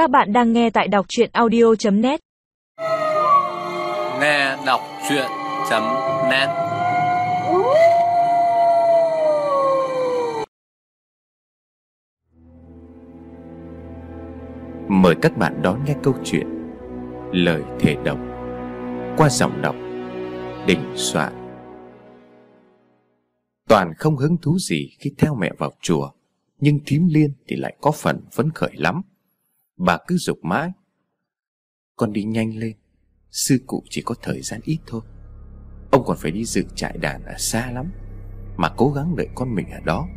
Các bạn đang nghe tại đọc chuyện audio.net Nghe đọc chuyện.net Mời các bạn đón nghe câu chuyện Lời thể độc Qua giọng đọc Đình Soạn. Toàn không hứng thú gì khi theo mẹ vào chùa Nhưng thím liên thì lại có phần phấn khởi lắm Bà cứ dục mãi. Con đi nhanh lên. Sư cụ chỉ có thời gian ít thôi. Ông còn phải đi dự trại đàn ở xa lắm, Mà cố gắng đợi con mình ở đó.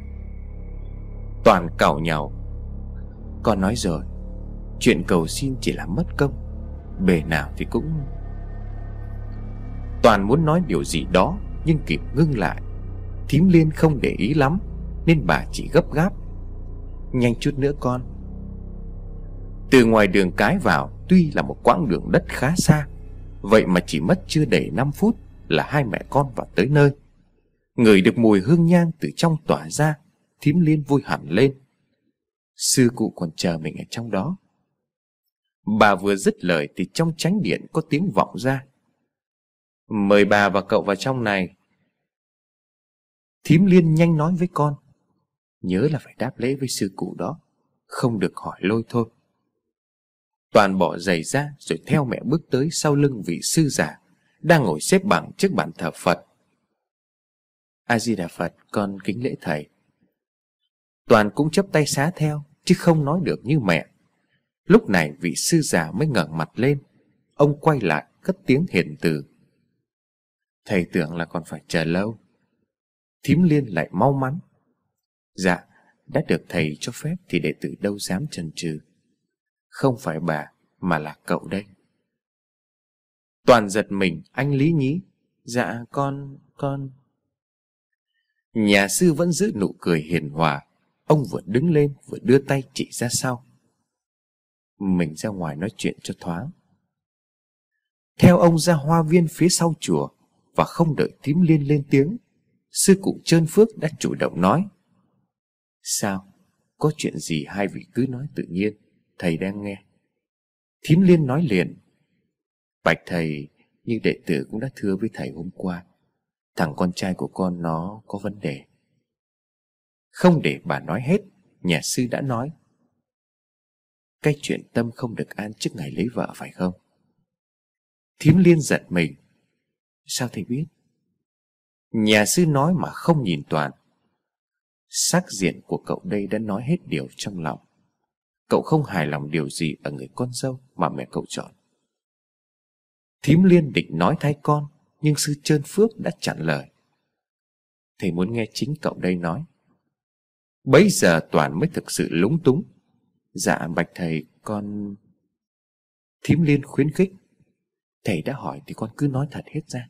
Toàn cào nhau Con nói rồi, Chuyện cầu xin chỉ là mất công, Bề nào thì cũng Toàn muốn nói điều gì đó, Nhưng kịp ngưng lại. Thím Liên không để ý lắm, Nên bà chỉ gấp gáp. Nhanh chút nữa con từ ngoài đường cái vào, Tuy là một quãng đường đất khá xa, Vậy mà chỉ mất chưa đầy 5 phút Là hai mẹ con vào tới nơi Người được mùi hương nhang từ trong tỏa ra, Thím Liên vui hẳn lên Sư cụ còn chờ mình ở trong đó Bà vừa dứt lời thì trong tránh điện có tiếng vọng ra. Mời bà và cậu vào trong này. Thím Liên nhanh nói với con. Nhớ là phải đáp lễ với sư cụ đó. Không được hỏi lôi thôi. Toàn bỏ giày ra rồi theo mẹ bước tới sau lưng vị sư giả đang ngồi xếp bằng trước bàn thờ Phật. A-di-đà Phật, con kính lễ thầy. Toàn cũng chấp tay xá theo, chứ không nói được như mẹ. Lúc này vị sư già mới ngẩng mặt lên Ông quay lại cất tiếng hiền từ Thầy tưởng là còn phải chờ lâu Thím liên lại mau mắn Dạ Đã được thầy cho phép thì đệ tử đâu dám chần chừ không phải bà, Mà là cậu đây Toàn giật mình, Anh lý nhí. Dạ con Con. Nhà sư vẫn giữ nụ cười hiền hòa. Ông vừa đứng lên, vừa đưa tay chỉ ra sau. Mình ra ngoài nói chuyện cho thoáng. Theo ông ra hoa viên phía sau chùa, Và không đợi tím liên lên tiếng, Sư cụ Trơn Phước đã chủ động nói. Sao? Có chuyện gì hai vị cứ nói tự nhiên? Thầy đang nghe Thím liên nói liền Bạch thầy, Nhưng đệ tử cũng đã thưa với thầy hôm qua, Thằng con trai của con nó có vấn đề Không để bà nói hết, Nhà sư đã nói cái chuyện Tâm không được an trước ngày lấy vợ phải không? Thím Liên giật mình. Sao thầy biết? Nhà sư nói mà không nhìn toàn. Sắc diện của cậu đây đã nói hết điều trong lòng. Cậu không hài lòng điều gì ở người con dâu mà mẹ cậu chọn. Thím Liên định nói thay con, nhưng sư Trơn Phước đã chặn lời. Thầy muốn nghe chính cậu đây nói. Bấy giờ Toàn mới thực sự lúng túng. Dạ bạch thầy con Thím liên khuyến khích Thầy đã hỏi thì con cứ nói thật hết ra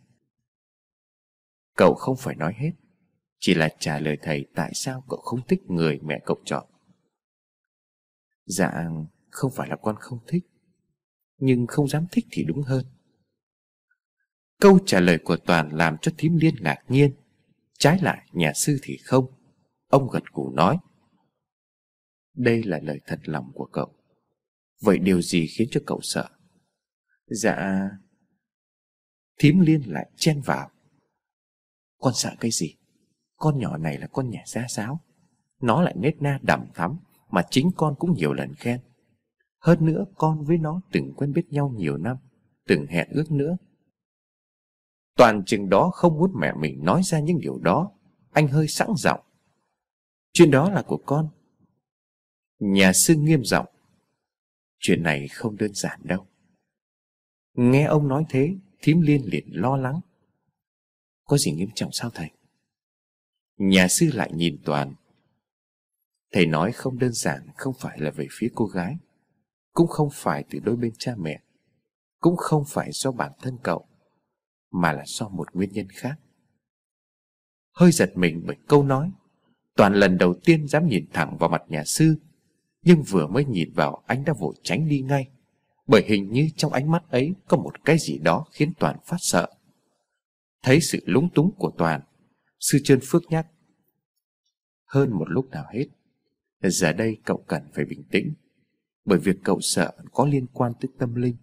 Cậu không phải nói hết Chỉ là trả lời thầy tại sao cậu không thích người mẹ cậu chọn Dạ không phải là con không thích, Nhưng không dám thích thì đúng hơn. Câu trả lời của Toàn làm cho thím liên ngạc nhiên. Trái lại, nhà sư thì không. Ông gật gù nói, đây là lời thật lòng của cậu. Vậy điều gì khiến cho cậu sợ? Dạ Thím liên lại chen vào. Con sợ cái gì? Con nhỏ này là con nhà gia giáo. Nó lại nết na đầm thắm. Mà chính con cũng nhiều lần khen. Hơn nữa, con với nó từng quen biết nhau nhiều năm, Từng hẹn ước nữa. Toàn chừng đó không muốn mẹ mình nói ra những điều đó, Anh hơi sẵn giọng. Chuyện đó là của con. Nhà sư nghiêm giọng. Chuyện này không đơn giản đâu. Nghe ông nói thế, Thím liên liền lo lắng. Có gì nghiêm trọng sao thầy? Nhà sư lại nhìn Toàn. Thầy nói không đơn giản, Không phải là về phía cô gái, Cũng không phải từ đôi bên cha mẹ, Cũng không phải do bản thân cậu, Mà là do một nguyên nhân khác. Hơi giật mình bởi câu nói, Toàn lần đầu tiên dám nhìn thẳng vào mặt nhà sư, nhưng vừa mới nhìn vào anh đã vội tránh đi ngay, Bởi hình như trong ánh mắt ấy Có một cái gì đó khiến Toàn phát sợ. Thấy sự lúng túng của Toàn, Sư Trơn Phước nhắc Hơn một lúc nào hết Giờ đây cậu cần phải bình tĩnh, Bởi việc cậu sợ có liên quan tới tâm linh,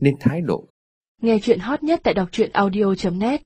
Nên thái độ. Nghe chuyện hot nhất tại đọc truyện audio.net